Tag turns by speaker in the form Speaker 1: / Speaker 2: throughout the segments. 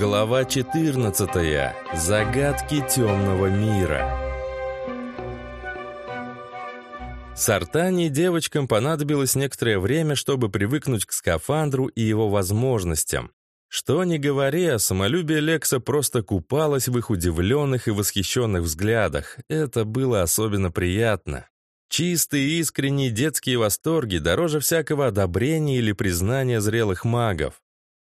Speaker 1: Глава 14. Загадки темного мира. Сартане девочкам понадобилось некоторое время, чтобы привыкнуть к скафандру и его возможностям. Что ни говори, а самолюбие Лекса просто купалось в их удивленных и восхищенных взглядах. Это было особенно приятно. Чистые искренние детские восторги дороже всякого одобрения или признания зрелых магов.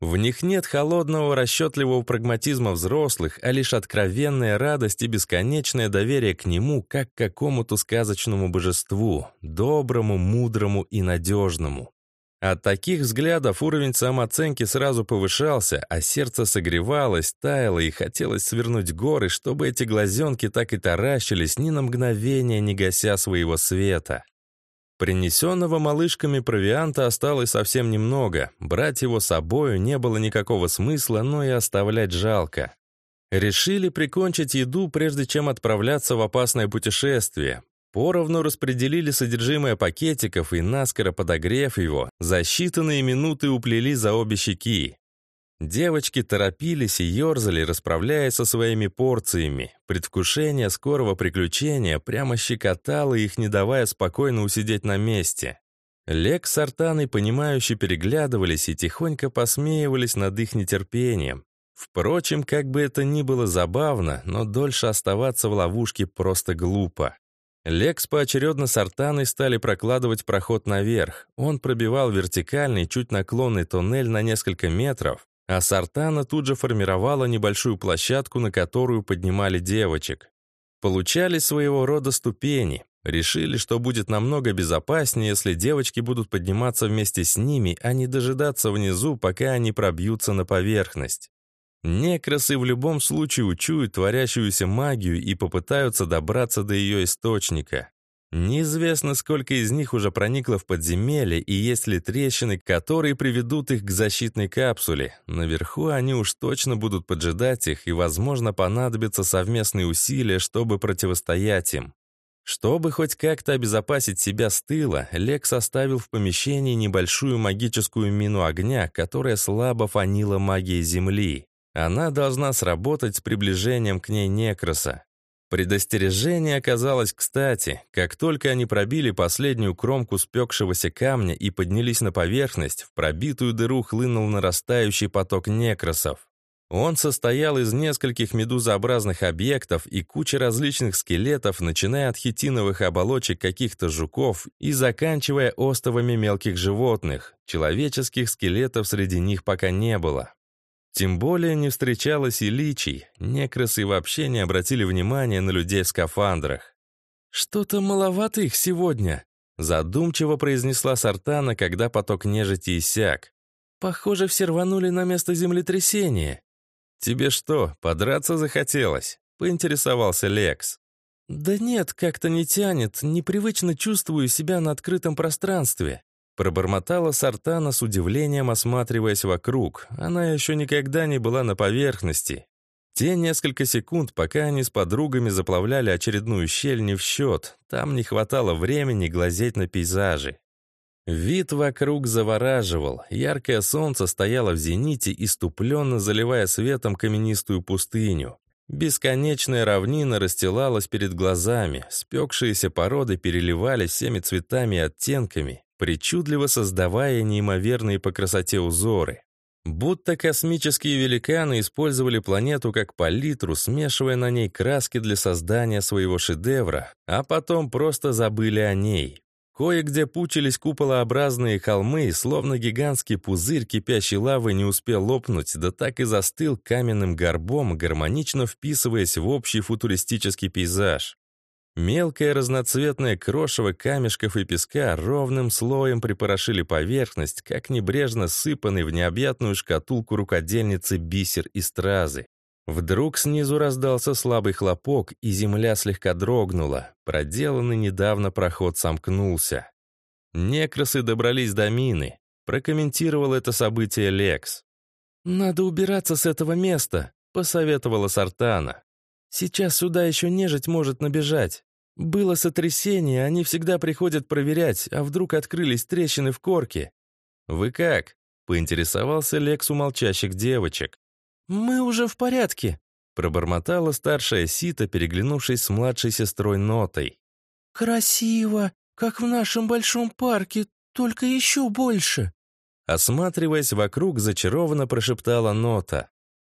Speaker 1: В них нет холодного, расчетливого прагматизма взрослых, а лишь откровенная радость и бесконечное доверие к нему, как к какому-то сказочному божеству, доброму, мудрому и надежному. От таких взглядов уровень самооценки сразу повышался, а сердце согревалось, таяло и хотелось свернуть горы, чтобы эти глазенки так и таращились, ни на мгновение не гася своего света. Принесенного малышками провианта осталось совсем немного. Брать его с собою не было никакого смысла, но и оставлять жалко. Решили прикончить еду, прежде чем отправляться в опасное путешествие. Поровну распределили содержимое пакетиков и, наскоро подогрев его, за считанные минуты уплели за обе щеки. Девочки торопились и ерзали, расправляясь со своими порциями. Предвкушение скорого приключения прямо щекотало их, не давая спокойно усидеть на месте. Лек с Артаной, понимающе переглядывались и тихонько посмеивались над их нетерпением. Впрочем, как бы это ни было забавно, но дольше оставаться в ловушке просто глупо. Лекс поочередно с Артаной стали прокладывать проход наверх. Он пробивал вертикальный, чуть наклонный туннель на несколько метров, а Сартана тут же формировала небольшую площадку, на которую поднимали девочек. Получались своего рода ступени. Решили, что будет намного безопаснее, если девочки будут подниматься вместе с ними, а не дожидаться внизу, пока они пробьются на поверхность. Некросы в любом случае учуют творящуюся магию и попытаются добраться до ее источника. Неизвестно, сколько из них уже проникло в подземелье и есть ли трещины, которые приведут их к защитной капсуле. Наверху они уж точно будут поджидать их, и, возможно, понадобятся совместные усилия, чтобы противостоять им. Чтобы хоть как-то обезопасить себя с тыла, Лекс оставил в помещении небольшую магическую мину огня, которая слабо фанила магией Земли. Она должна сработать с приближением к ней некроса. Предостережение оказалось кстати. Как только они пробили последнюю кромку спекшегося камня и поднялись на поверхность, в пробитую дыру хлынул нарастающий поток некросов. Он состоял из нескольких медузообразных объектов и кучи различных скелетов, начиная от хитиновых оболочек каких-то жуков и заканчивая остовами мелких животных. Человеческих скелетов среди них пока не было. Тем более не встречалось и личий, некросы вообще не обратили внимания на людей в скафандрах. «Что-то маловато их сегодня», — задумчиво произнесла Сартана, когда поток нежити иссяк. «Похоже, все рванули на место землетрясения». «Тебе что, подраться захотелось?» — поинтересовался Лекс. «Да нет, как-то не тянет, непривычно чувствую себя на открытом пространстве», Пробормотала Сартана с удивлением, осматриваясь вокруг. Она еще никогда не была на поверхности. Те несколько секунд, пока они с подругами заплавляли очередную щель, не в счет. Там не хватало времени глазеть на пейзажи. Вид вокруг завораживал. Яркое солнце стояло в зените, иступленно заливая светом каменистую пустыню. Бесконечная равнина расстилалась перед глазами, спекшиеся породы переливались всеми цветами и оттенками причудливо создавая неимоверные по красоте узоры. Будто космические великаны использовали планету как палитру, смешивая на ней краски для создания своего шедевра, а потом просто забыли о ней. Кое-где пучились куполообразные холмы, словно гигантский пузырь кипящей лавы не успел лопнуть, да так и застыл каменным горбом, гармонично вписываясь в общий футуристический пейзаж. Мелкое разноцветное крошево камешков и песка ровным слоем припорошили поверхность, как небрежно сыпанный в необъятную шкатулку рукодельницы бисер и стразы. Вдруг снизу раздался слабый хлопок, и земля слегка дрогнула. Проделанный недавно проход сомкнулся. Некросы добрались до мины. Прокомментировал это событие Лекс. «Надо убираться с этого места», — посоветовала Сартана. Сейчас сюда еще нежить может набежать. Было сотрясение, они всегда приходят проверять, а вдруг открылись трещины в корке. «Вы как?» — поинтересовался Лекс у молчащих девочек.
Speaker 2: «Мы уже в порядке», —
Speaker 1: пробормотала старшая Сита, переглянувшись с младшей сестрой Нотой.
Speaker 2: «Красиво, как в нашем большом парке, только еще больше».
Speaker 1: Осматриваясь вокруг, зачарованно прошептала Нота.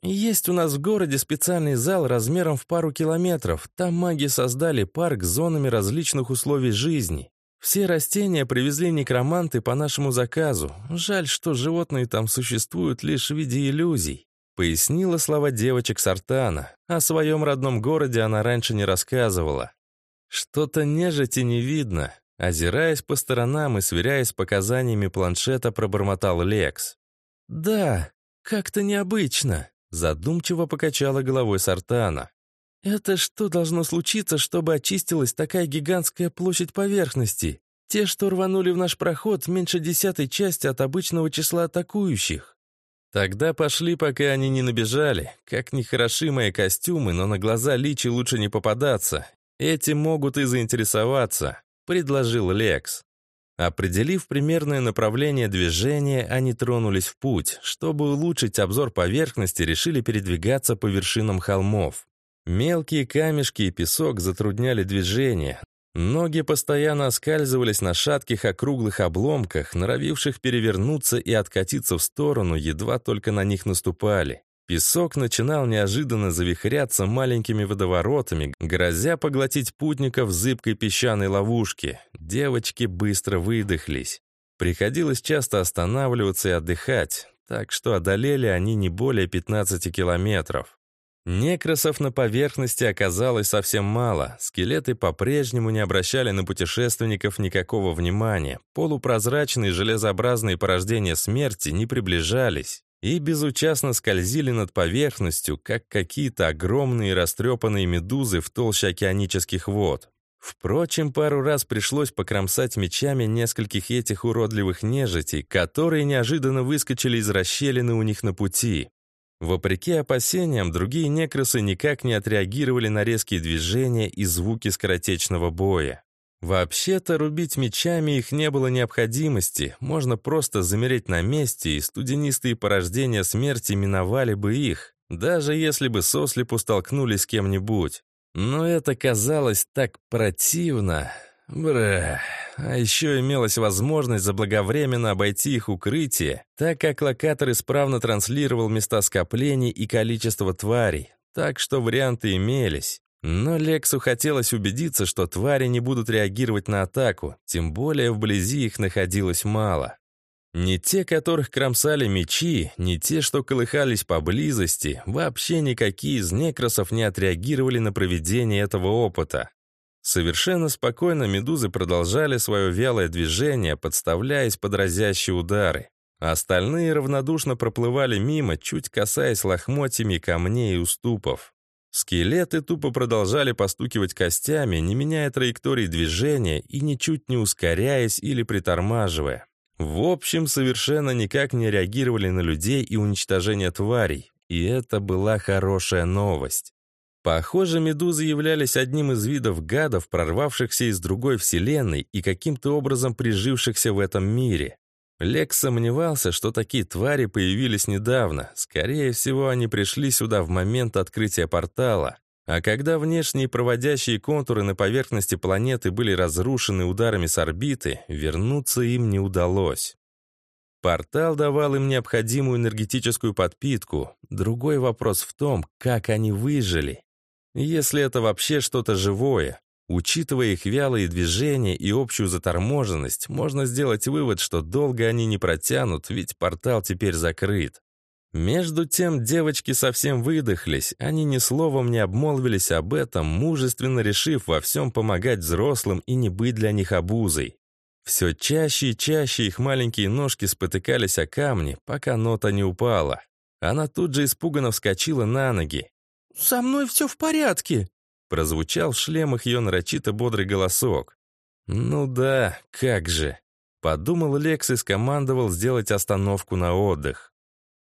Speaker 1: «Есть у нас в городе специальный зал размером в пару километров. Там маги создали парк с зонами различных условий жизни. Все растения привезли некроманты по нашему заказу. Жаль, что животные там существуют лишь в виде иллюзий. Пояснила слова девочек Сартана. О своем родном городе она раньше не рассказывала. Что-то нежити не видно. Озираясь по сторонам и сверяясь с показаниями планшета, пробормотал Лекс. «Да, как-то необычно», — задумчиво покачала головой Сартана. «Это что должно случиться, чтобы очистилась такая гигантская площадь поверхности? Те, что рванули в наш проход, меньше десятой части от обычного числа атакующих». Тогда пошли, пока они не набежали. Как ни хороши мои костюмы, но на глаза личи лучше не попадаться. Эти могут и заинтересоваться, предложил Лекс. Определив примерное направление движения, они тронулись в путь. Чтобы улучшить обзор поверхности, решили передвигаться по вершинам холмов. Мелкие камешки и песок затрудняли движение. Ноги постоянно оскальзывались на шатких округлых обломках, норовивших перевернуться и откатиться в сторону, едва только на них наступали. Песок начинал неожиданно завихряться маленькими водоворотами, грозя поглотить путников в зыбкой песчаной ловушке. Девочки быстро выдохлись. Приходилось часто останавливаться и отдыхать, так что одолели они не более 15 километров. Некросов на поверхности оказалось совсем мало. Скелеты по-прежнему не обращали на путешественников никакого внимания. Полупрозрачные железообразные порождения смерти не приближались и безучастно скользили над поверхностью, как какие-то огромные растрепанные медузы в толще океанических вод. Впрочем, пару раз пришлось покромсать мечами нескольких этих уродливых нежитей, которые неожиданно выскочили из расщелины у них на пути. Вопреки опасениям, другие некросы никак не отреагировали на резкие движения и звуки скоротечного боя. Вообще-то рубить мечами их не было необходимости, можно просто замереть на месте, и студенистые порождения смерти миновали бы их, даже если бы сослепу столкнулись с кем-нибудь. Но это казалось так противно. Бра. А еще имелась возможность заблаговременно обойти их укрытие, так как локатор исправно транслировал места скоплений и количество тварей, так что варианты имелись. Но Лексу хотелось убедиться, что твари не будут реагировать на атаку, тем более вблизи их находилось мало. Не те, которых кромсали мечи, не те, что колыхались поблизости, вообще никакие из некросов не отреагировали на проведение этого опыта. Совершенно спокойно медузы продолжали свое вялое движение, подставляясь под разящие удары. остальные равнодушно проплывали мимо, чуть касаясь лохмотьями камней и уступов. Скелеты тупо продолжали постукивать костями, не меняя траектории движения и ничуть не ускоряясь или притормаживая. В общем, совершенно никак не реагировали на людей и уничтожение тварей. И это была хорошая новость. Похоже, медузы являлись одним из видов гадов, прорвавшихся из другой вселенной и каким-то образом прижившихся в этом мире. Лекс сомневался, что такие твари появились недавно. Скорее всего, они пришли сюда в момент открытия портала. А когда внешние проводящие контуры на поверхности планеты были разрушены ударами с орбиты, вернуться им не удалось. Портал давал им необходимую энергетическую подпитку. Другой вопрос в том, как они выжили. Если это вообще что-то живое, учитывая их вялые движения и общую заторможенность, можно сделать вывод, что долго они не протянут, ведь портал теперь закрыт. Между тем девочки совсем выдохлись, они ни словом не обмолвились об этом, мужественно решив во всем помогать взрослым и не быть для них обузой. Все чаще и чаще их маленькие ножки спотыкались о камни, пока нота не упала. Она тут же испуганно вскочила на ноги.
Speaker 2: «Со мной все в порядке!»
Speaker 1: Прозвучал в шлемах ее нарочито бодрый голосок. «Ну да, как же!» Подумал Лекс и скомандовал сделать остановку на отдых.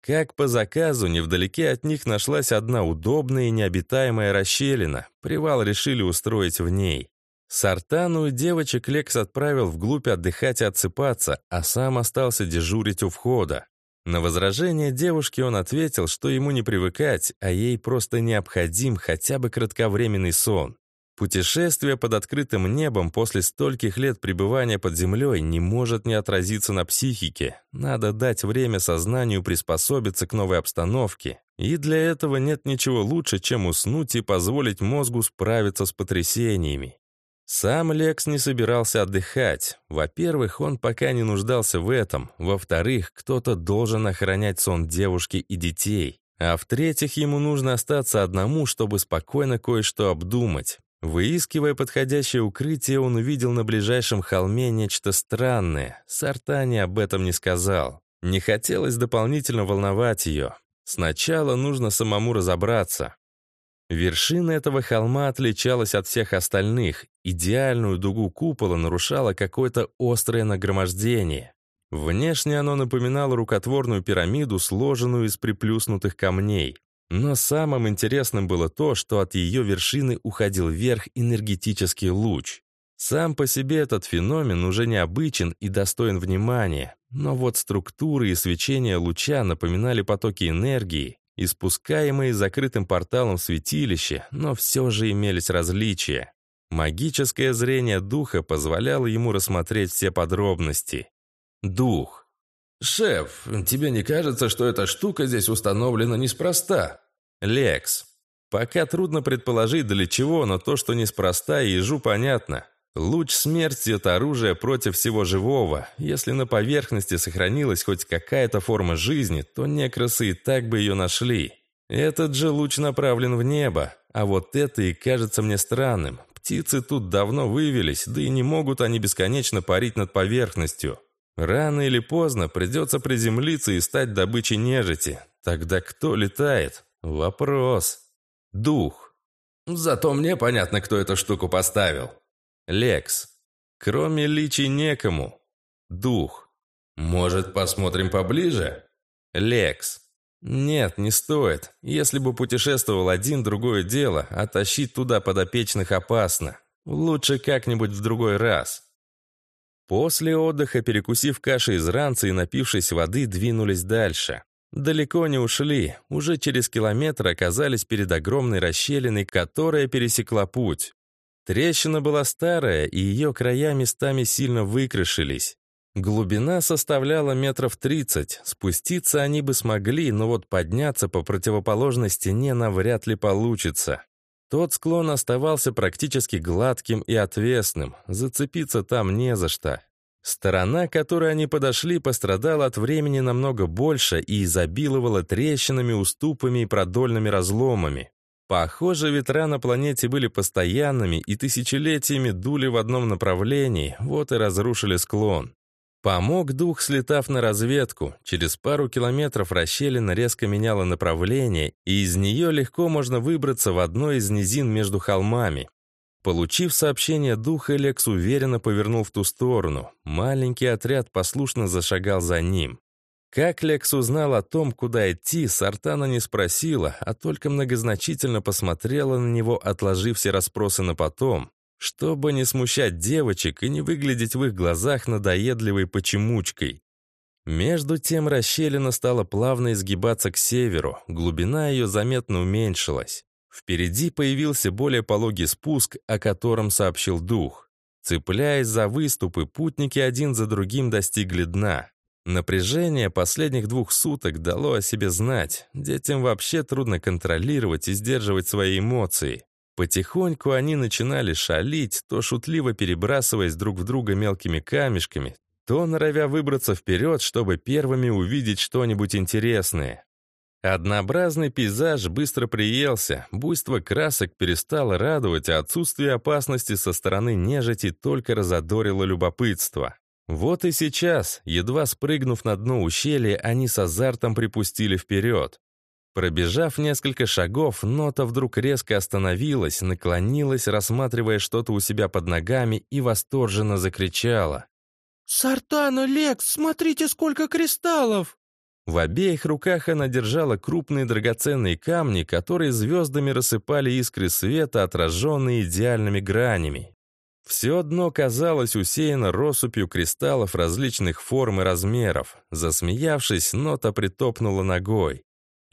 Speaker 1: Как по заказу, невдалеке от них нашлась одна удобная и необитаемая расщелина. Привал решили устроить в ней. Сартану и девочек Лекс отправил вглубь отдыхать и отсыпаться, а сам остался дежурить у входа. На возражение девушки он ответил, что ему не привыкать, а ей просто необходим хотя бы кратковременный сон. Путешествие под открытым небом после стольких лет пребывания под землей не может не отразиться на психике. Надо дать время сознанию приспособиться к новой обстановке. И для этого нет ничего лучше, чем уснуть и позволить мозгу справиться с потрясениями. Сам Лекс не собирался отдыхать. Во-первых, он пока не нуждался в этом. Во-вторых, кто-то должен охранять сон девушки и детей. А в-третьих, ему нужно остаться одному, чтобы спокойно кое-что обдумать. Выискивая подходящее укрытие, он увидел на ближайшем холме нечто странное. Сартани об этом не сказал. Не хотелось дополнительно волновать ее. Сначала нужно самому разобраться. Вершина этого холма отличалась от всех остальных. Идеальную дугу купола нарушало какое-то острое нагромождение. Внешне оно напоминало рукотворную пирамиду, сложенную из приплюснутых камней. Но самым интересным было то, что от ее вершины уходил вверх энергетический луч. Сам по себе этот феномен уже необычен и достоин внимания, но вот структуры и свечение луча напоминали потоки энергии, испускаемые закрытым порталом святилища, но все же имелись различия. Магическое зрение духа позволяло ему рассмотреть все подробности. Дух. «Шеф, тебе не кажется, что эта штука здесь установлена неспроста?» «Лекс. Пока трудно предположить, для чего, но то, что неспроста, ежу понятно. Луч смерти — это оружие против всего живого. Если на поверхности сохранилась хоть какая-то форма жизни, то некросы и так бы ее нашли. Этот же луч направлен в небо, а вот это и кажется мне странным. Птицы тут давно вывелись, да и не могут они бесконечно парить над поверхностью. Рано или поздно придется приземлиться и стать добычей нежити. Тогда кто летает? Вопрос. Дух. Зато мне понятно, кто эту штуку поставил. Лекс. Кроме личий некому. Дух. Может, посмотрим поближе? Лекс. Нет, не стоит. Если бы путешествовал один, другое дело, а тащить туда подопечных опасно. Лучше как-нибудь в другой раз. После отдыха, перекусив кашей из ранца и напившись воды, двинулись дальше. Далеко не ушли, уже через километр оказались перед огромной расщелиной, которая пересекла путь. Трещина была старая, и ее края местами сильно выкрашились. Глубина составляла метров тридцать. Спуститься они бы смогли, но вот подняться по противоположной стене навряд ли получится. Тот склон оставался практически гладким и отвесным. Зацепиться там не за что. Сторона, к которой они подошли, пострадала от времени намного больше и изобиловала трещинами, уступами и продольными разломами. Похоже, ветра на планете были постоянными и тысячелетиями дули в одном направлении, вот и разрушили склон. Помог дух, слетав на разведку. Через пару километров расщелина резко меняла направление, и из нее легко можно выбраться в одной из низин между холмами. Получив сообщение духа, Лекс уверенно повернул в ту сторону. Маленький отряд послушно зашагал за ним. Как Лекс узнал о том, куда идти, Сартана не спросила, а только многозначительно посмотрела на него, отложив все расспросы на потом, чтобы не смущать девочек и не выглядеть в их глазах надоедливой почемучкой. Между тем расщелина стала плавно изгибаться к северу, глубина ее заметно уменьшилась. Впереди появился более пологий спуск, о котором сообщил дух. Цепляясь за выступы, путники один за другим достигли дна. Напряжение последних двух суток дало о себе знать. Детям вообще трудно контролировать и сдерживать свои эмоции. Потихоньку они начинали шалить, то шутливо перебрасываясь друг в друга мелкими камешками, то норовя выбраться вперед, чтобы первыми увидеть что-нибудь интересное. Однообразный пейзаж быстро приелся, буйство красок перестало радовать, а отсутствие опасности со стороны нежити только разодорило любопытство. Вот и сейчас, едва спрыгнув на дно ущелья, они с азартом припустили вперед. Пробежав несколько шагов, нота вдруг резко остановилась, наклонилась, рассматривая что-то у себя под ногами и восторженно закричала.
Speaker 2: «Сартана, Лекс, смотрите, сколько кристаллов!»
Speaker 1: В обеих руках она держала крупные драгоценные камни, которые звездами рассыпали искры света, отраженные идеальными гранями. Все дно казалось усеяно россыпью кристаллов различных форм и размеров. Засмеявшись, нота притопнула ногой.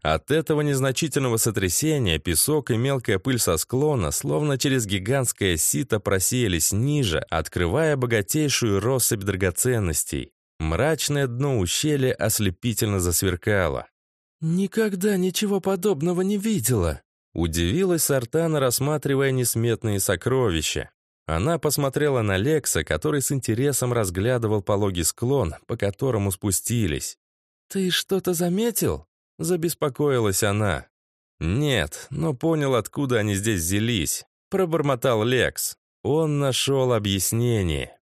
Speaker 1: От этого незначительного сотрясения песок и мелкая пыль со склона, словно через гигантское сито, просеялись ниже, открывая богатейшую россыпь драгоценностей. Мрачное дно ущелья ослепительно засверкало.
Speaker 2: «Никогда ничего подобного не видела», — удивилась Сартана, рассматривая несметные сокровища.
Speaker 1: Она посмотрела на Лекса, который с интересом разглядывал пологий склон, по которому спустились.
Speaker 2: «Ты что-то заметил?» — забеспокоилась она.
Speaker 1: «Нет, но понял, откуда они здесь взялись», — пробормотал Лекс. Он нашел объяснение.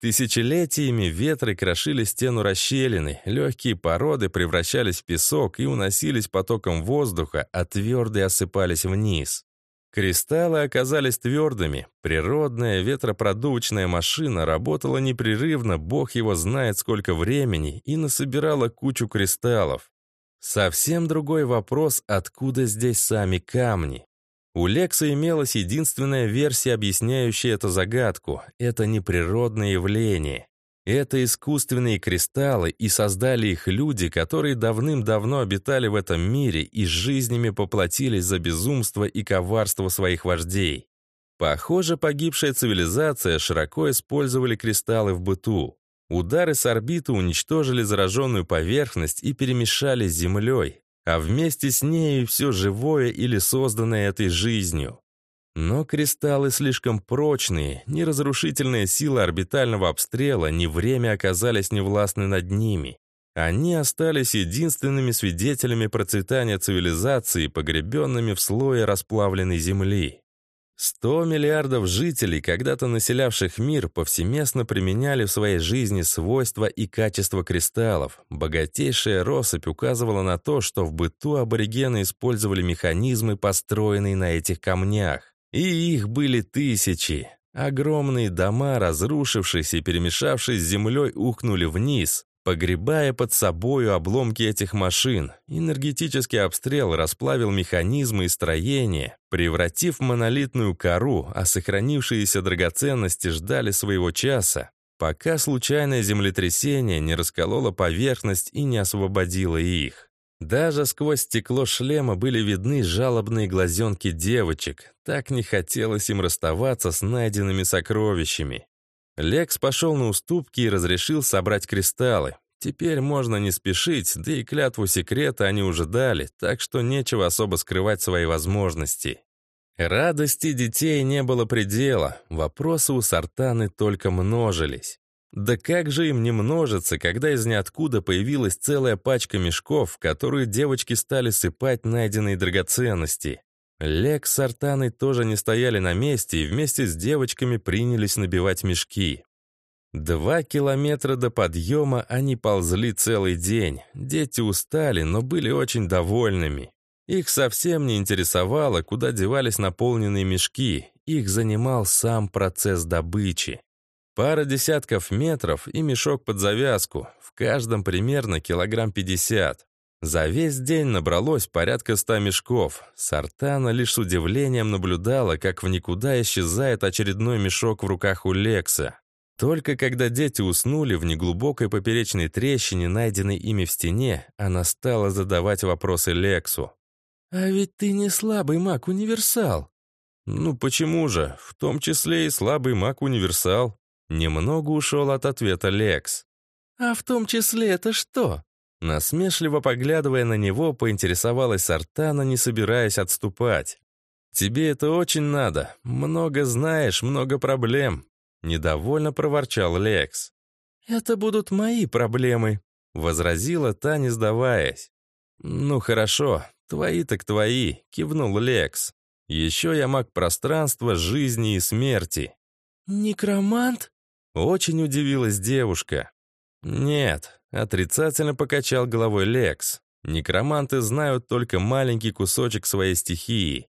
Speaker 1: Тысячелетиями ветры крошили стену расщелины, легкие породы превращались в песок и уносились потоком воздуха, а твердые осыпались вниз. Кристаллы оказались твердыми. Природная ветропродувочная машина работала непрерывно, бог его знает сколько времени, и насобирала кучу кристаллов. Совсем другой вопрос, откуда здесь сами камни. У Лекса имелась единственная версия, объясняющая эту загадку. Это неприродное явление. Это искусственные кристаллы, и создали их люди, которые давным-давно обитали в этом мире и жизнями поплатились за безумство и коварство своих вождей. Похоже, погибшая цивилизация широко использовали кристаллы в быту. Удары с орбиты уничтожили зараженную поверхность и перемешали с Землей, а вместе с ней все живое или созданное этой жизнью. Но кристаллы слишком прочные, ни разрушительная сила орбитального обстрела, ни время оказались невластны над ними. Они остались единственными свидетелями процветания цивилизации, погребенными в слое расплавленной земли. Сто миллиардов жителей, когда-то населявших мир, повсеместно применяли в своей жизни свойства и качества кристаллов. Богатейшая россыпь указывала на то, что в быту аборигены использовали механизмы, построенные на этих камнях. И их были тысячи. Огромные дома, разрушившись и перемешавшись с землей, ухнули вниз, погребая под собою обломки этих машин. Энергетический обстрел расплавил механизмы и строения, превратив в монолитную кору, а сохранившиеся драгоценности ждали своего часа, пока случайное землетрясение не раскололо поверхность и не освободило их. Даже сквозь стекло шлема были видны жалобные глазенки девочек. Так не хотелось им расставаться с найденными сокровищами. Лекс пошел на уступки и разрешил собрать кристаллы. Теперь можно не спешить, да и клятву секрета они уже дали, так что нечего особо скрывать свои возможности. Радости детей не было предела, вопросы у Сартаны только множились. Да как же им не множиться, когда из ниоткуда появилась целая пачка мешков, в которые девочки стали сыпать найденные драгоценности. Лекс с Артаной тоже не стояли на месте и вместе с девочками принялись набивать мешки. Два километра до подъема они ползли целый день. Дети устали, но были очень довольными. Их совсем не интересовало, куда девались наполненные мешки. Их занимал сам процесс добычи. Пара десятков метров и мешок под завязку, в каждом примерно килограмм пятьдесят. За весь день набралось порядка ста мешков. Сартана лишь с удивлением наблюдала, как в никуда исчезает очередной мешок в руках у Лекса. Только когда дети уснули в неглубокой поперечной трещине, найденной ими в стене, она стала задавать вопросы Лексу.
Speaker 2: «А ведь ты не слабый маг-универсал».
Speaker 1: «Ну почему же? В том числе и слабый маг-универсал», Немного ушел от ответа Лекс.
Speaker 2: «А в том числе это что?»
Speaker 1: Насмешливо поглядывая на него, поинтересовалась Артана, не собираясь отступать. «Тебе это очень надо. Много знаешь, много проблем», — недовольно проворчал Лекс.
Speaker 2: «Это будут мои проблемы», —
Speaker 1: возразила та, не сдаваясь. «Ну хорошо, твои так твои», — кивнул Лекс. «Еще я маг пространства, жизни и смерти».
Speaker 2: «Некромант?»
Speaker 1: Очень удивилась девушка. «Нет», — отрицательно покачал головой Лекс. «Некроманты знают только маленький кусочек своей стихии».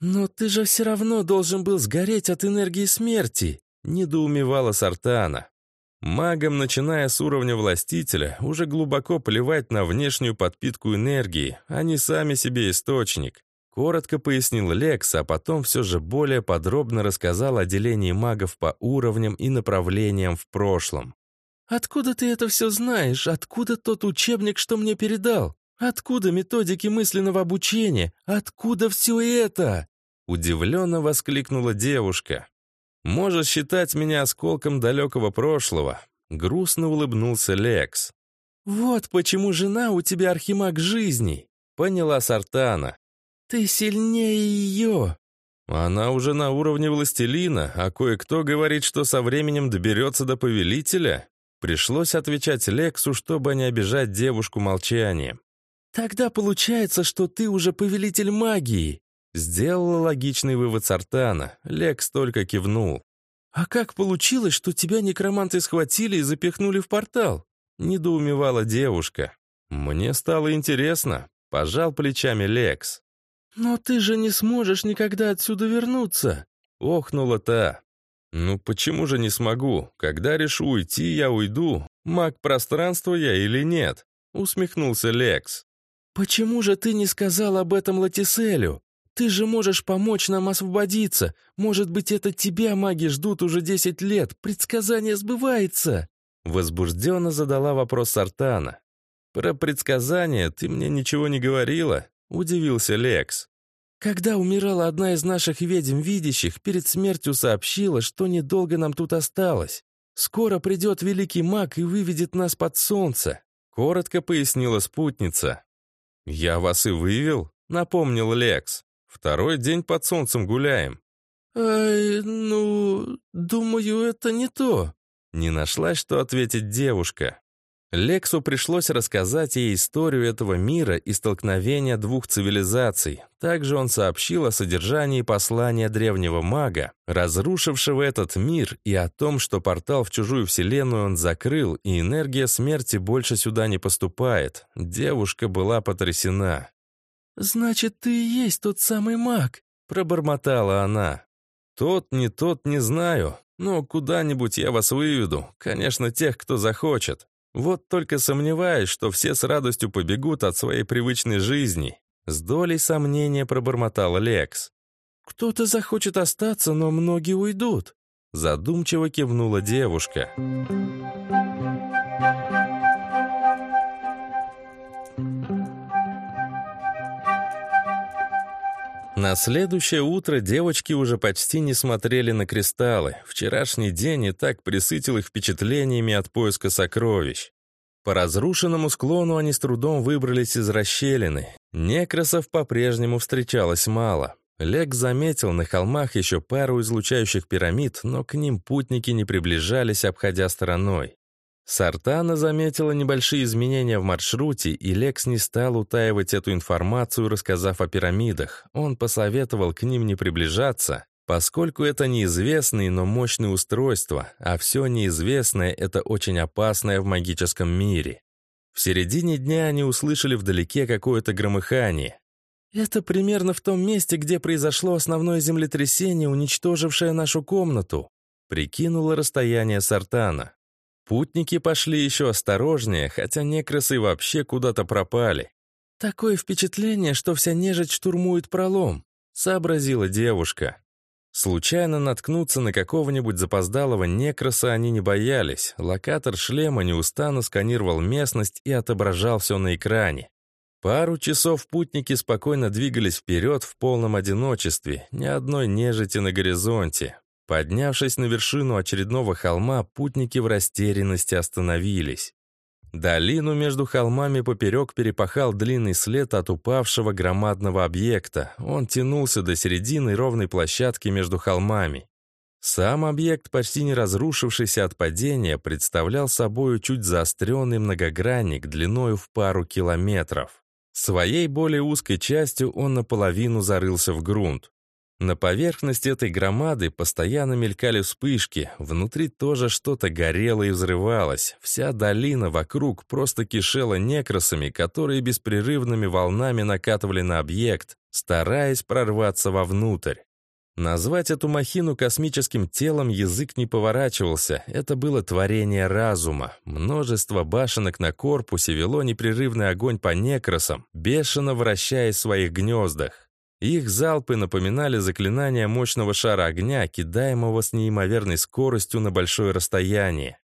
Speaker 2: «Но ты же все равно должен был сгореть от энергии смерти», — недоумевала Сартана.
Speaker 1: Магам, начиная с уровня властителя, уже глубоко плевать на внешнюю подпитку энергии, они сами себе источник. Коротко пояснил Лекс, а потом все же более подробно рассказал о делении магов по уровням и направлениям в прошлом.
Speaker 2: «Откуда ты это все знаешь? Откуда тот учебник, что мне передал? Откуда методики мысленного обучения? Откуда все это?»
Speaker 1: Удивленно воскликнула девушка. «Можешь считать меня осколком далекого прошлого», — грустно улыбнулся Лекс.
Speaker 2: «Вот почему жена у тебя архимаг жизни», — поняла Сартана. «Ты сильнее ее!»
Speaker 1: Она уже на уровне властелина, а кое-кто говорит, что со временем доберется до повелителя. Пришлось отвечать Лексу, чтобы не обижать девушку молчанием.
Speaker 2: «Тогда получается, что ты уже повелитель магии!»
Speaker 1: Сделала логичный вывод Сартана. Лекс только кивнул.
Speaker 2: «А как получилось, что тебя некроманты схватили и запихнули в портал?»
Speaker 1: Недоумевала девушка. «Мне стало интересно», — пожал плечами Лекс.
Speaker 2: «Но ты же не сможешь никогда отсюда вернуться!»
Speaker 1: — охнула та. «Ну почему же не смогу? Когда решу уйти, я уйду. Маг пространства я или нет?» — усмехнулся Лекс.
Speaker 2: «Почему же ты не сказал об этом Латиселю? Ты же можешь помочь нам освободиться. Может быть, это тебя маги ждут уже десять лет. Предсказание сбывается!»
Speaker 1: Возбужденно задала вопрос Сартана. «Про предсказание ты мне ничего не говорила?» Удивился Лекс.
Speaker 2: Когда умирала одна из наших ведьм-видящих, перед смертью сообщила, что недолго нам тут осталось. Скоро придет великий маг и выведет нас под солнце.
Speaker 1: Коротко пояснила спутница. «Я вас и вывел?» — напомнил Лекс. «Второй день под солнцем гуляем».
Speaker 2: «Ай, ну, думаю, это не то».
Speaker 1: Не нашлась, что ответить девушка. Лексу пришлось рассказать ей историю этого мира и столкновения двух цивилизаций. Также он сообщил о содержании послания древнего мага, разрушившего этот мир, и о том, что портал в чужую вселенную он закрыл, и энергия смерти больше сюда не поступает. Девушка была потрясена.
Speaker 2: «Значит, ты и есть тот самый маг», — пробормотала она.
Speaker 1: «Тот, не тот, не знаю, но куда-нибудь я вас выведу, конечно, тех, кто захочет. Вот только сомневаюсь, что все с радостью побегут от своей привычной жизни. С долей сомнения пробормотал Лекс.
Speaker 2: «Кто-то захочет остаться, но многие уйдут»,
Speaker 1: задумчиво кивнула девушка. На следующее утро девочки уже почти не смотрели на кристаллы. Вчерашний день и так присытил их впечатлениями от поиска сокровищ. По разрушенному склону они с трудом выбрались из расщелины. Некросов по-прежнему встречалось мало. Лек заметил на холмах еще пару излучающих пирамид, но к ним путники не приближались, обходя стороной. Сартана заметила небольшие изменения в маршруте, и Лекс не стал утаивать эту информацию, рассказав о пирамидах. Он посоветовал к ним не приближаться, поскольку это неизвестные, но мощные устройства, а все неизвестное — это очень опасное в магическом мире. В середине дня они услышали вдалеке какое-то громыхание.
Speaker 2: «Это примерно в том месте, где произошло основное землетрясение, уничтожившее нашу комнату», прикинула расстояние Сартана. Путники пошли еще осторожнее, хотя некросы вообще куда-то пропали.
Speaker 1: «Такое впечатление, что вся нежить штурмует пролом», — сообразила девушка. Случайно наткнуться на какого-нибудь запоздалого некроса они не боялись. Локатор шлема неустанно сканировал местность и отображал все на экране. Пару часов путники спокойно двигались вперед в полном одиночестве, ни одной нежити на горизонте. Поднявшись на вершину очередного холма, путники в растерянности остановились. Долину между холмами поперек перепахал длинный след от упавшего громадного объекта. Он тянулся до середины ровной площадки между холмами. Сам объект, почти не разрушившийся от падения, представлял собою чуть заостренный многогранник длиною в пару километров. Своей более узкой частью он наполовину зарылся в грунт. На поверхности этой громады постоянно мелькали вспышки, внутри тоже что-то горело и взрывалось. Вся долина вокруг просто кишела некросами, которые беспрерывными волнами накатывали на объект, стараясь прорваться вовнутрь. Назвать эту махину космическим телом язык не поворачивался, это было творение разума. Множество башенок на корпусе вело непрерывный огонь по некросам, бешено вращаясь в своих гнездах. Их залпы напоминали заклинания мощного шара огня, кидаемого с неимоверной скоростью на большое расстояние.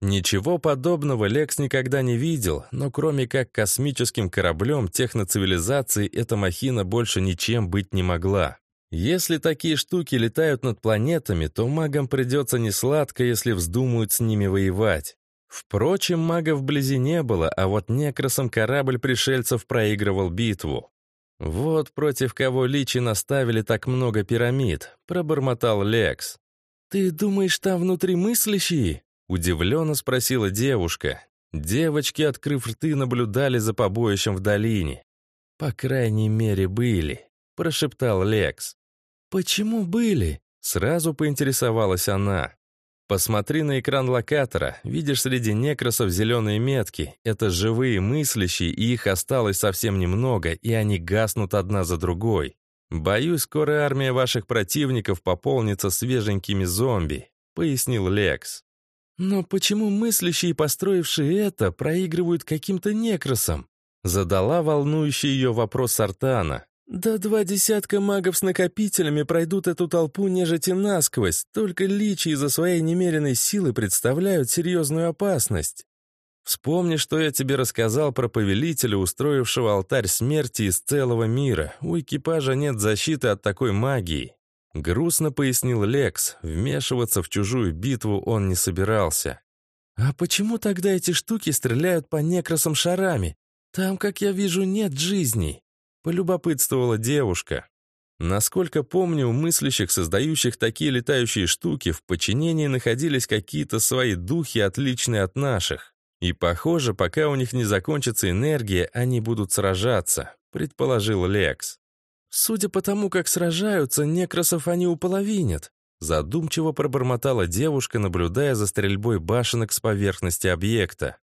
Speaker 1: Ничего подобного Лекс никогда не видел, но кроме как космическим кораблем техноцивилизации эта махина больше ничем быть не могла. Если такие штуки летают над планетами, то магам придется несладко, если вздумают с ними воевать. Впрочем, магов вблизи не было, а вот некросом корабль пришельцев проигрывал битву. «Вот против кого Личи наставили так много пирамид», — пробормотал Лекс. «Ты думаешь, там внутри мыслящие?» — удивленно спросила девушка. Девочки, открыв рты, наблюдали за побоищем в долине. «По крайней мере, были», — прошептал Лекс. «Почему были?» — сразу поинтересовалась она. «Посмотри на экран локатора. Видишь среди некросов зеленые метки. Это живые мыслящие, и их осталось совсем немного, и они гаснут одна за другой. Боюсь, скоро армия ваших противников пополнится свеженькими зомби», — пояснил Лекс. «Но почему мыслящие, построившие это, проигрывают каким-то некросам?» Задала волнующий ее вопрос Сартана. Да два десятка магов с накопителями пройдут эту толпу нежити насквозь, только личи из-за своей немеренной силы представляют серьезную опасность. Вспомни, что я тебе рассказал про повелителя, устроившего алтарь смерти из целого мира. У экипажа нет защиты от такой магии. Грустно пояснил Лекс, вмешиваться в чужую битву он не собирался. «А почему тогда эти штуки стреляют по некросам шарами? Там, как я вижу, нет жизней. Полюбопытствовала девушка. Насколько помню, у мыслящих, создающих такие летающие штуки, в подчинении находились какие-то свои духи, отличные от наших. И, похоже, пока у них не закончится энергия, они будут сражаться, предположил Лекс. Судя по тому, как сражаются, некросов они уполовинят. Задумчиво пробормотала девушка, наблюдая за стрельбой башенок с поверхности объекта.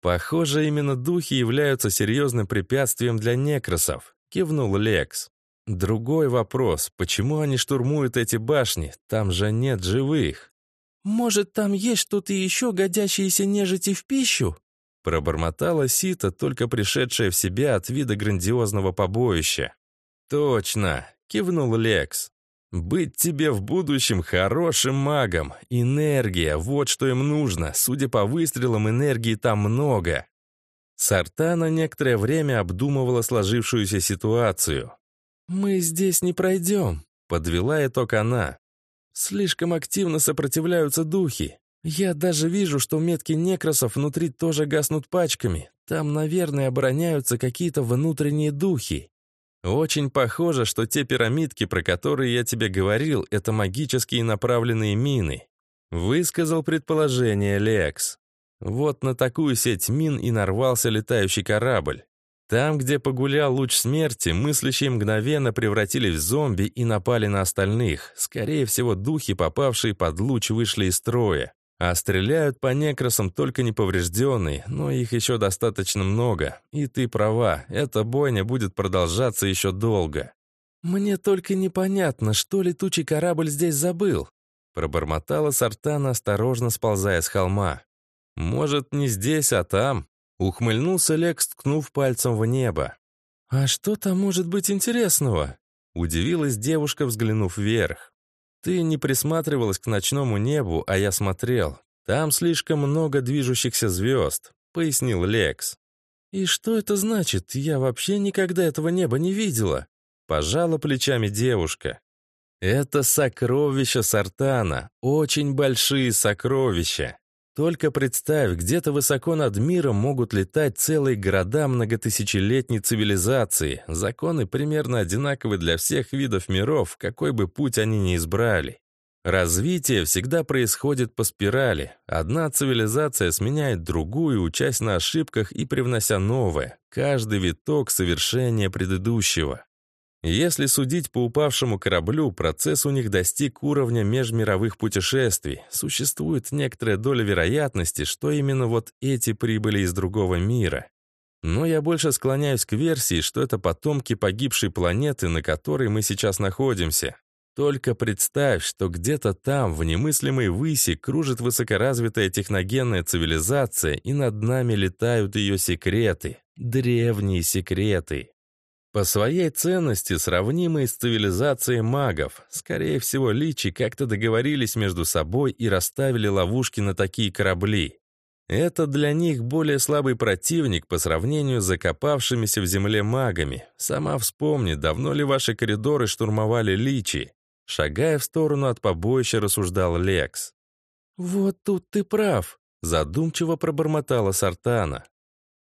Speaker 1: Похоже, именно духи являются серьезным препятствием для некросов кивнул Лекс. Другой вопрос, почему они штурмуют эти башни? Там же нет живых. Может, там есть что-то еще, годящееся нежити в пищу? Пробормотала Сита, только пришедшая в себя от вида грандиозного побоища. «Точно!» — кивнул Лекс. «Быть тебе в будущем хорошим магом. Энергия — вот что им нужно. Судя по выстрелам, энергии там много. Сартана некоторое время обдумывала сложившуюся ситуацию. «Мы здесь не пройдем», — подвела итог она. «Слишком активно сопротивляются духи. Я даже вижу, что метки некросов внутри тоже гаснут пачками. Там, наверное, обороняются какие-то внутренние духи. Очень похоже, что те пирамидки, про которые я тебе говорил, это магические направленные мины», — высказал предположение Лекс. Вот на такую сеть мин и нарвался летающий корабль. Там, где погулял луч смерти, мыслящие мгновенно превратились в зомби и напали на остальных. Скорее всего, духи, попавшие под луч, вышли из строя. А стреляют по некросам только неповрежденные, но их еще достаточно много. И ты права, эта бойня будет продолжаться еще долго. «Мне только непонятно, что летучий корабль здесь забыл», пробормотала Сартана, осторожно сползая с холма. «Может, не здесь, а там?» Ухмыльнулся Лекс, ткнув пальцем в небо. «А что там может быть интересного?» Удивилась девушка, взглянув вверх. «Ты не присматривалась к ночному небу, а я смотрел. Там слишком много движущихся звезд», — пояснил Лекс. «И что это значит? Я вообще никогда этого неба не видела», — пожала плечами девушка. «Это сокровища Сартана, очень большие сокровища. Только представь, где-то высоко над миром могут летать целые города многотысячелетней цивилизации. Законы примерно одинаковы для всех видов миров, какой бы путь они ни избрали. Развитие всегда происходит по спирали. Одна цивилизация сменяет другую, учась на ошибках и привнося новое. Каждый виток совершения предыдущего. Если судить по упавшему кораблю, процесс у них достиг уровня межмировых путешествий. Существует некоторая доля вероятности, что именно вот эти прибыли из другого мира. Но я больше склоняюсь к версии, что это потомки погибшей планеты, на которой мы сейчас находимся. Только представь, что где-то там, в немыслимой выси, кружит высокоразвитая техногенная цивилизация, и над нами летают ее секреты. Древние секреты. По своей ценности сравнимые с цивилизацией магов. Скорее всего, личи как-то договорились между собой и расставили ловушки на такие корабли. Это для них более слабый противник по сравнению с закопавшимися в земле магами. Сама вспомни, давно ли ваши коридоры штурмовали личи? Шагая в сторону от побоища, рассуждал Лекс.
Speaker 2: «Вот тут ты прав», — задумчиво пробормотала Сартана.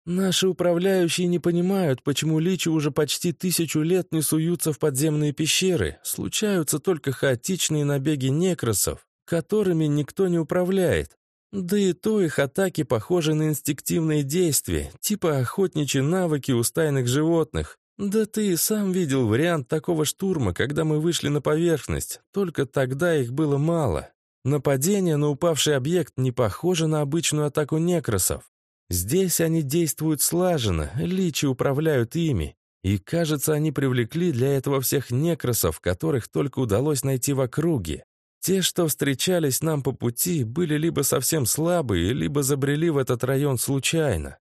Speaker 2: Наши управляющие не понимают, почему личи уже почти тысячу лет не суются в подземные пещеры. Случаются только хаотичные набеги некросов, которыми никто не управляет. Да и то их атаки похожи на инстинктивные действия, типа охотничьи навыки у стайных животных. Да ты и сам видел вариант такого штурма, когда мы вышли на поверхность, только тогда их было мало. Нападение на упавший объект не похоже на обычную атаку некросов. Здесь они действуют слаженно, личи управляют ими. И, кажется, они привлекли для этого всех некросов, которых только удалось найти в округе. Те, что встречались нам по пути, были либо совсем слабые, либо забрели в этот район случайно.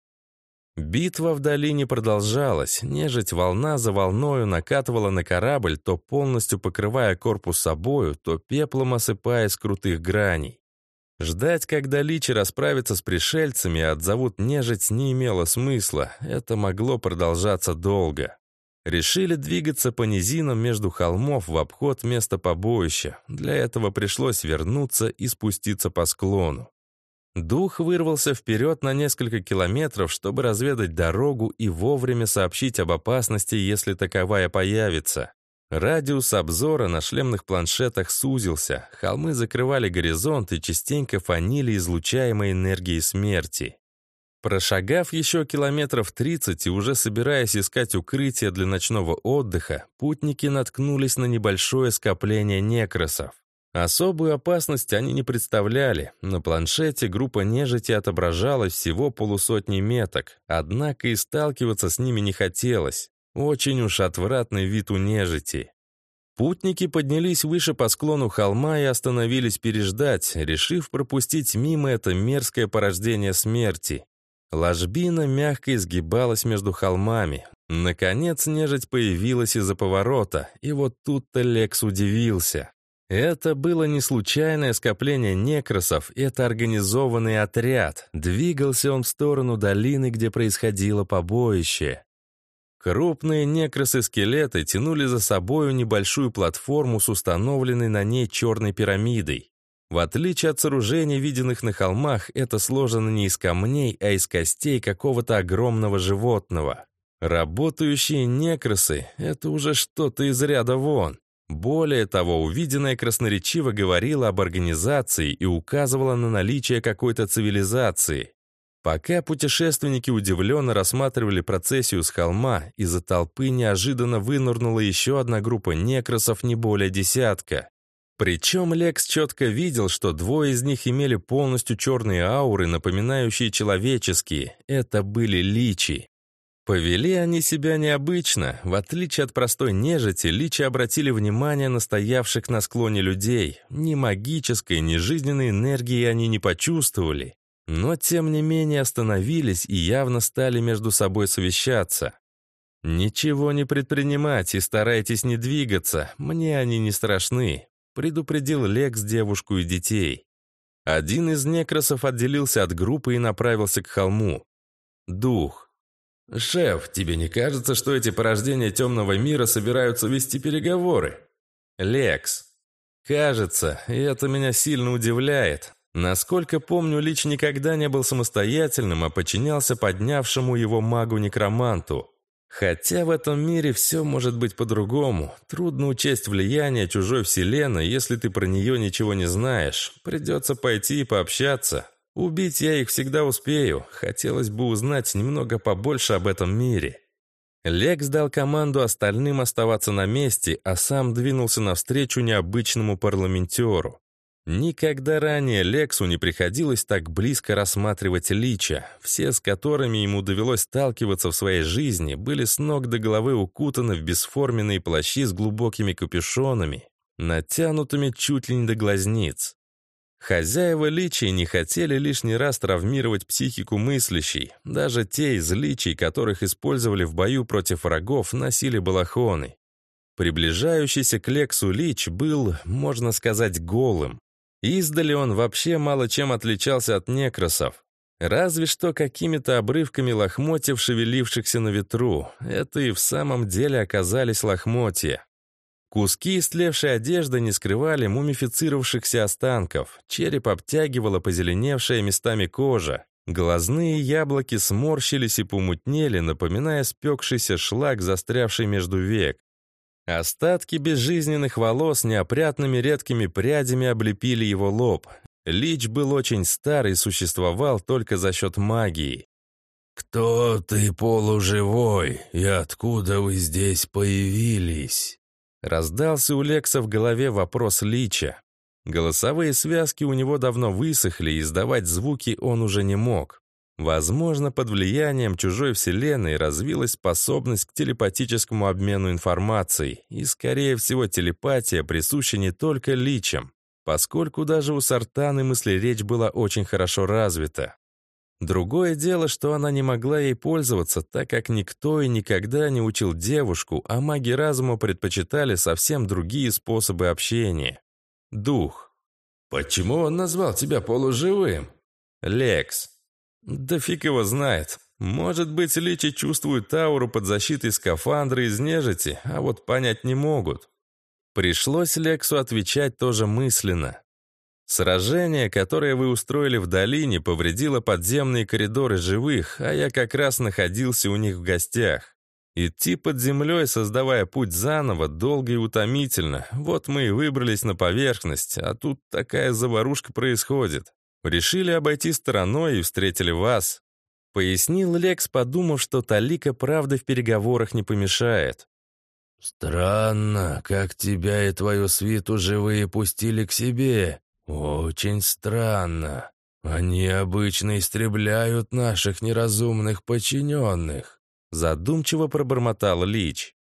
Speaker 2: Битва в долине продолжалась, нежить волна за волною накатывала на корабль, то полностью покрывая корпус собою, то пеплом осыпая с крутых граней. Ждать, когда личи расправятся с пришельцами и отзовут нежить, не имело смысла. Это могло продолжаться долго. Решили двигаться по низинам между холмов в обход места побоища. Для этого пришлось вернуться и спуститься по склону. Дух вырвался вперед на несколько километров, чтобы разведать дорогу и вовремя сообщить об опасности, если таковая появится. Радиус обзора на шлемных планшетах сузился, холмы закрывали горизонт и частенько фанили излучаемой энергией смерти. Прошагав еще километров 30 и уже собираясь искать укрытие для ночного отдыха, путники наткнулись на небольшое скопление некросов. Особую опасность они не представляли. На планшете группа нежити отображалась всего полусотни меток, однако и сталкиваться с ними не хотелось. Очень уж отвратный вид у нежити. Путники поднялись выше по склону холма и остановились переждать, решив пропустить мимо это мерзкое порождение смерти. Ложбина мягко изгибалась между холмами. Наконец нежить появилась из-за поворота, и вот тут-то Лекс удивился. Это было не случайное скопление некросов, это организованный отряд. Двигался он в сторону долины, где происходило побоище. Крупные некросы-скелеты тянули за собою небольшую платформу с установленной на ней черной пирамидой. В отличие от сооружений, виденных на холмах, это сложено не из камней, а из костей какого-то огромного животного. Работающие некросы — это уже что-то из ряда вон. Более того, увиденное красноречиво говорило об организации и указывало на наличие какой-то цивилизации. Пока путешественники удивленно рассматривали процессию с холма, из-за толпы неожиданно вынырнула еще одна группа некросов не более десятка. Причем Лекс четко видел, что двое из них имели полностью черные ауры, напоминающие человеческие. Это были личи. Повели они себя необычно. В отличие от простой нежити, личи обратили внимание на стоявших на склоне людей. Ни магической, ни жизненной энергии они не почувствовали. Но, тем не менее, остановились и явно стали между собой совещаться. «Ничего не предпринимать и старайтесь не двигаться, мне они не страшны», предупредил Лекс девушку и детей. Один из некросов отделился от группы и направился к холму. Дух. «Шеф, тебе не кажется, что эти порождения темного мира собираются вести переговоры?» «Лекс». «Кажется, и это меня сильно удивляет. Насколько помню, Лич никогда не был самостоятельным, а подчинялся поднявшему его магу-некроманту. Хотя в этом мире все может быть по-другому. Трудно учесть влияние чужой вселенной, если ты про нее ничего не знаешь. Придется пойти и пообщаться. Убить я их всегда успею. Хотелось бы узнать немного побольше об этом мире. Лекс дал команду остальным оставаться на месте, а сам двинулся навстречу необычному парламентеру. Никогда ранее Лексу не приходилось так близко рассматривать лича. Все, с которыми ему довелось сталкиваться в своей жизни, были с ног до головы укутаны в бесформенные плащи с глубокими капюшонами, натянутыми чуть ли не до глазниц.
Speaker 1: Хозяева личий не хотели лишний раз травмировать психику мыслящей. Даже те из личий, которых использовали в бою против врагов, носили балахоны. Приближающийся к Лексу Лич был, можно сказать, голым. Издали он вообще мало чем отличался от некросов. Разве что какими-то обрывками лохмотьев, шевелившихся на ветру. Это и в самом деле оказались лохмотья. Куски истлевшей одежды не скрывали мумифицировавшихся останков. Череп обтягивала позеленевшая местами кожа. Глазные яблоки сморщились и помутнели, напоминая спекшийся шлак, застрявший между век. Остатки безжизненных волос неопрятными редкими прядями облепили его лоб. Лич был очень старый и существовал только за счет магии.
Speaker 2: «Кто ты, полуживой, и откуда вы здесь появились?»
Speaker 1: Раздался у Лекса в голове вопрос Лича. Голосовые связки у него давно высохли, и издавать звуки он уже не мог. Возможно, под влиянием чужой вселенной развилась способность к телепатическому обмену информацией, и, скорее всего, телепатия присуща не только личам, поскольку даже у Сартаны мысли-речь была очень хорошо развита. Другое дело, что она не могла ей пользоваться, так как никто и никогда не учил девушку, а маги разума предпочитали совсем другие способы общения. Дух.
Speaker 2: «Почему он назвал тебя полуживым?»
Speaker 1: «Лекс». «Да фиг его знает. Может быть, личи чувствуют ауру под защитой скафандра из нежити, а вот понять не могут». Пришлось Лексу отвечать тоже мысленно. Сражение, которое вы устроили в долине, повредило подземные коридоры живых, а я как раз находился у них в гостях. Идти под землей, создавая путь заново, долго и утомительно. Вот мы и выбрались на поверхность, а тут такая заварушка происходит. Решили обойти стороной и встретили вас. Пояснил Лекс, подумав, что Талика правда в переговорах не помешает.
Speaker 2: «Странно, как тебя и твою свиту живые пустили к себе. «Очень странно. Они обычно истребляют наших неразумных подчиненных»,
Speaker 1: задумчиво пробормотал Лич.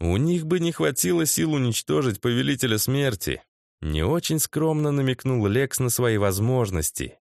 Speaker 1: «У них бы не хватило сил уничтожить повелителя смерти». Не очень скромно намекнул Лекс на свои возможности.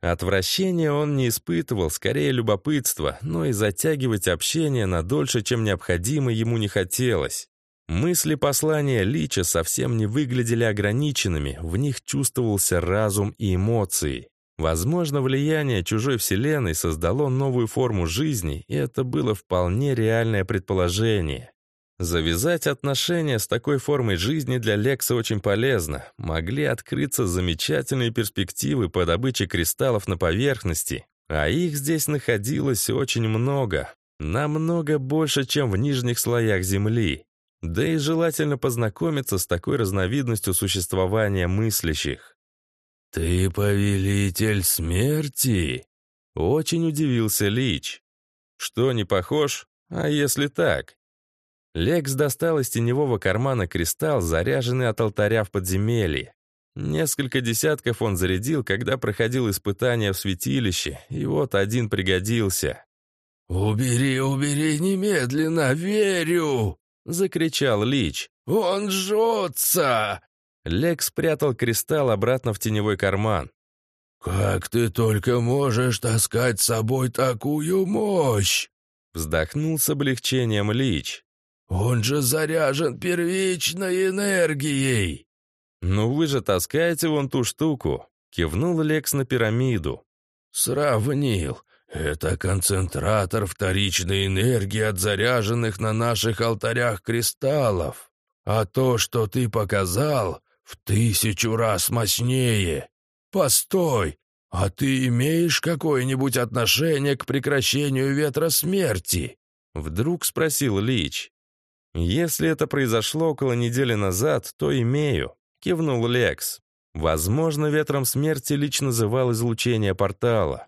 Speaker 1: Отвращения он не испытывал, скорее любопытство, но и затягивать общение на дольше, чем необходимо, ему не хотелось. Мысли послания Лича совсем не выглядели ограниченными, в них чувствовался разум и эмоции. Возможно, влияние чужой вселенной создало новую форму жизни, и это было вполне реальное предположение. Завязать отношения с такой формой жизни для Лекса очень полезно. Могли открыться замечательные перспективы по добыче кристаллов на поверхности, а их здесь находилось очень много. Намного больше, чем в нижних слоях Земли. Да и желательно познакомиться с такой разновидностью существования мыслящих.
Speaker 2: «Ты повелитель смерти?»
Speaker 1: Очень удивился Лич. «Что, не похож? А если так?» Лекс достал из теневого кармана кристалл, заряженный от алтаря в подземелье. Несколько десятков он зарядил, когда проходил испытания в святилище, и вот один пригодился.
Speaker 2: «Убери, убери немедленно, верю!»
Speaker 1: закричал Лич.
Speaker 2: «Он жжется!»
Speaker 1: Лекс спрятал кристалл обратно в теневой карман.
Speaker 2: «Как ты только можешь таскать с собой такую мощь?»
Speaker 1: Вздохнул с облегчением Лич.
Speaker 2: «Он же заряжен первичной энергией!»
Speaker 1: «Ну вы же таскаете вон ту штуку!» Кивнул Лекс на пирамиду.
Speaker 2: «Сравнил. Это концентратор вторичной энергии от заряженных на наших алтарях кристаллов. А то, что ты показал, в тысячу раз мощнее. Постой, а ты имеешь какое-нибудь отношение к прекращению ветра смерти?
Speaker 1: Вдруг спросил Лич. Если это произошло около недели назад, то имею, кивнул Лекс. Возможно, ветром смерти Лич называл излучение портала.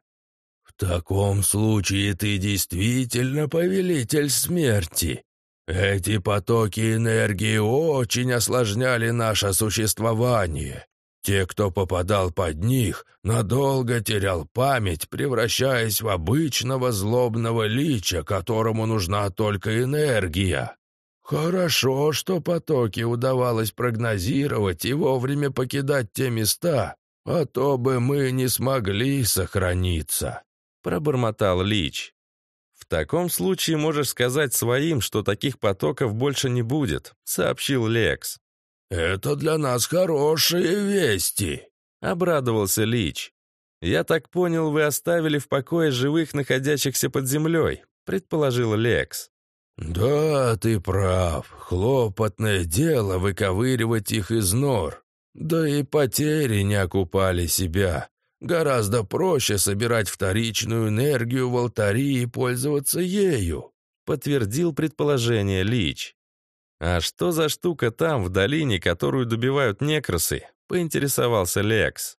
Speaker 2: «В таком случае ты действительно повелитель смерти. Эти потоки энергии очень осложняли наше существование. Те, кто попадал под них, надолго терял память, превращаясь в обычного злобного лича, которому нужна только энергия. Хорошо, что потоки удавалось прогнозировать и вовремя покидать те места,
Speaker 3: а то бы мы не смогли сохраниться», — пробормотал Лич.
Speaker 1: «В таком случае можешь сказать своим, что таких потоков больше не будет», — сообщил Лекс.
Speaker 3: «Это для нас хорошие вести», — обрадовался Лич.
Speaker 1: «Я так понял, вы оставили в покое живых, находящихся под землей», — предположил Лекс.
Speaker 3: «Да, ты прав. Хлопотное дело выковыривать их из нор. Да и потери не окупали себя. Гораздо проще собирать вторичную энергию в алтари и пользоваться ею», — подтвердил предположение Лич.
Speaker 1: «А что за штука там, в долине, которую добивают некросы?» — поинтересовался Лекс.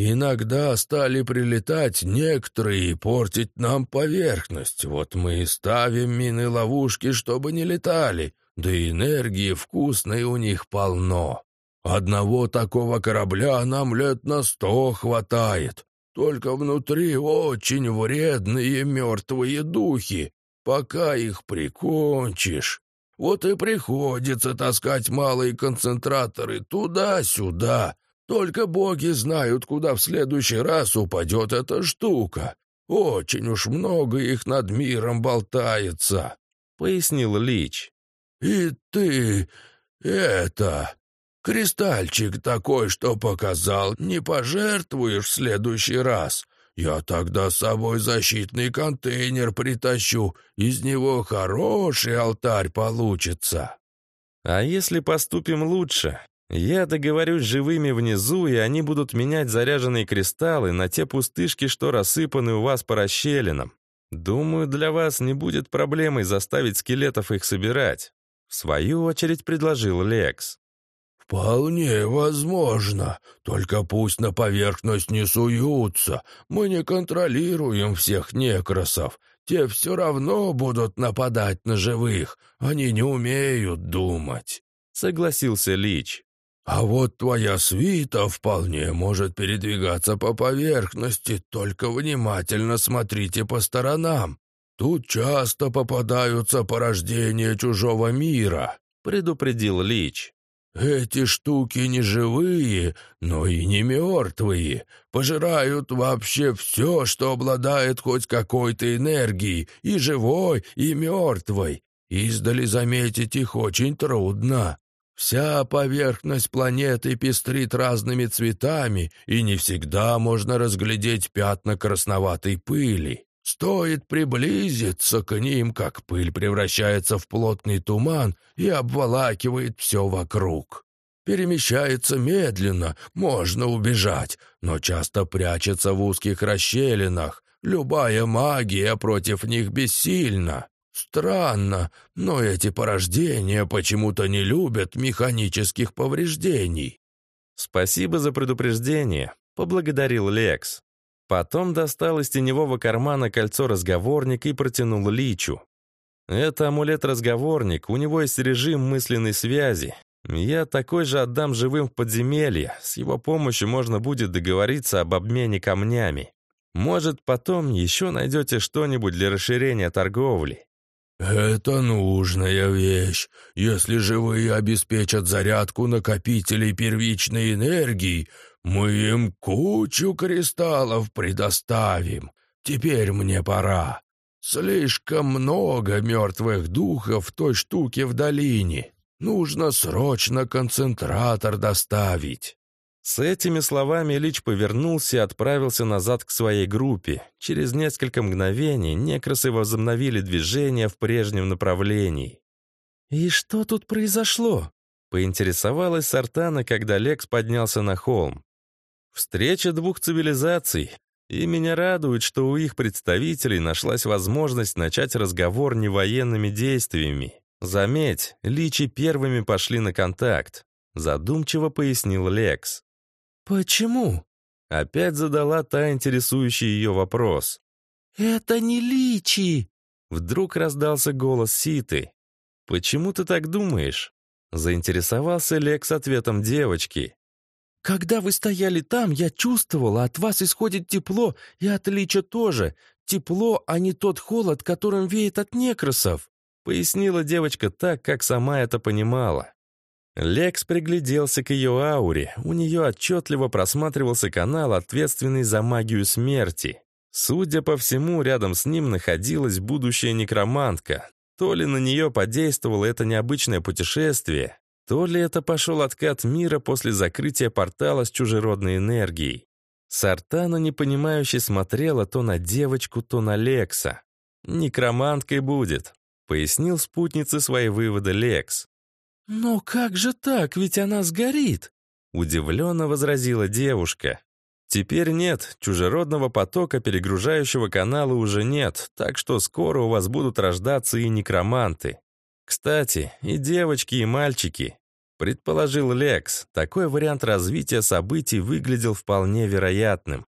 Speaker 3: «Иногда стали прилетать некоторые и портить нам поверхность. Вот мы и ставим мины-ловушки, чтобы не летали, да и энергии вкусной у них полно. Одного такого корабля нам лет на сто хватает. Только внутри очень вредные мертвые духи. Пока их прикончишь, вот и приходится таскать малые концентраторы туда-сюда. Только боги знают, куда в следующий раз упадет эта штука. Очень уж много их над миром болтается», — пояснил Лич. «И ты... это... Кристальчик такой, что показал, не пожертвуешь в следующий раз. Я тогда с собой защитный контейнер притащу, из него хороший алтарь получится.
Speaker 1: А если поступим лучше? Я договорюсь с живыми внизу, и они будут менять заряженные кристаллы на те пустышки, что рассыпаны у вас по расщелинам. Думаю, для вас не будет проблемой заставить скелетов их собирать. В свою очередь предложил Лекс.
Speaker 3: «Вполне возможно. Только пусть на поверхность не суются. Мы не контролируем всех некросов. Те все равно будут нападать на живых. Они не умеют думать», — согласился Лич. «А вот твоя свита вполне может передвигаться по поверхности, только внимательно смотрите по сторонам. Тут часто попадаются порождения чужого мира», — предупредил Лич. Эти штуки не живые, но и не мертвые. Пожирают вообще все, что обладает хоть какой-то энергией, и живой, и мертвой. Издали заметить их очень трудно. Вся поверхность планеты пестрит разными цветами, и не всегда можно разглядеть пятна красноватой пыли. Стоит приблизиться к ним, как пыль превращается в плотный туман и обволакивает все вокруг. Перемещается медленно, можно убежать, но часто прячется в узких расщелинах. Любая магия против них бессильна. Странно, но эти порождения почему-то не любят механических повреждений.
Speaker 1: «Спасибо за предупреждение», — поблагодарил Лекс. Потом достал из теневого кармана кольцо-разговорник и протянул Личу. «Это амулет-разговорник, у него есть режим мысленной связи. Я такой же отдам живым в подземелье, с его помощью можно будет договориться об обмене камнями. Может, потом еще найдете что-нибудь для расширения торговли».
Speaker 3: «Это нужная вещь. Если живые обеспечат зарядку накопителей первичной энергии, мы им кучу кристаллов предоставим. Теперь мне пора. Слишком много мертвых духов в той штуке в долине. Нужно срочно концентратор доставить».
Speaker 1: С этими словами Лич повернулся и отправился назад к своей группе. Через несколько мгновений некросы возобновили движение в прежнем направлении.
Speaker 2: «И что тут произошло?» — поинтересовалась Сартана, когда Лекс поднялся на холм.
Speaker 1: Встреча двух цивилизаций, и меня радует, что у их представителей нашлась возможность начать разговор не военными действиями. Заметь, личи первыми пошли на контакт, задумчиво пояснил Лекс.
Speaker 2: «Почему?»
Speaker 1: Опять задала та интересующий ее вопрос.
Speaker 2: «Это не личи!»
Speaker 1: Вдруг раздался голос Ситы. «Почему ты так думаешь?» Заинтересовался Лекс ответом девочки.
Speaker 2: Когда вы стояли там, я чувствовала, от вас исходит тепло, и от Лича тоже. Тепло, а не тот холод, которым веет от некросов»,
Speaker 1: пояснила девочка так, как сама это понимала.
Speaker 2: Лекс пригляделся к ее ауре. У нее отчетливо просматривался канал, ответственный за магию смерти. Судя по всему, рядом с ним находилась будущая некромантка. То ли на нее подействовало это необычное путешествие, то ли это пошел откат мира после закрытия портала с чужеродной энергией. Сартана непонимающе смотрела то на девочку, то на Лекса. «Некроманткой будет», — пояснил спутнице свои выводы Лекс. «Но как же так, ведь она сгорит!» — удивленно возразила девушка. «Теперь нет, чужеродного потока, перегружающего каналы уже нет, так что скоро у вас будут рождаться и некроманты. Кстати, и девочки, и мальчики. Предположил Лекс, такой вариант развития событий выглядел вполне вероятным.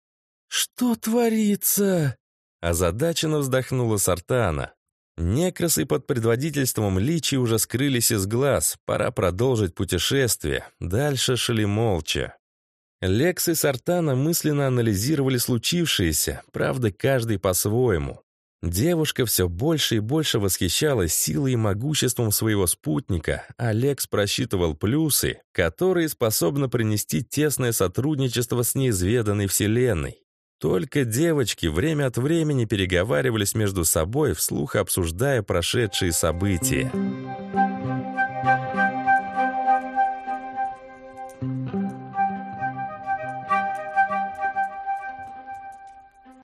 Speaker 2: «Что творится?» Озадаченно вздохнула Сартана. Некросы под предводительством Личи уже скрылись из глаз, пора продолжить путешествие. Дальше шли молча. Лекс и Сартана мысленно анализировали случившееся, правда, каждый по-своему. Девушка все больше и больше восхищалась силой и могуществом своего спутника. Алекс просчитывал плюсы, которые способны принести тесное сотрудничество с неизведанной вселенной. Только девочки время от времени переговаривались между собой, вслух обсуждая прошедшие события.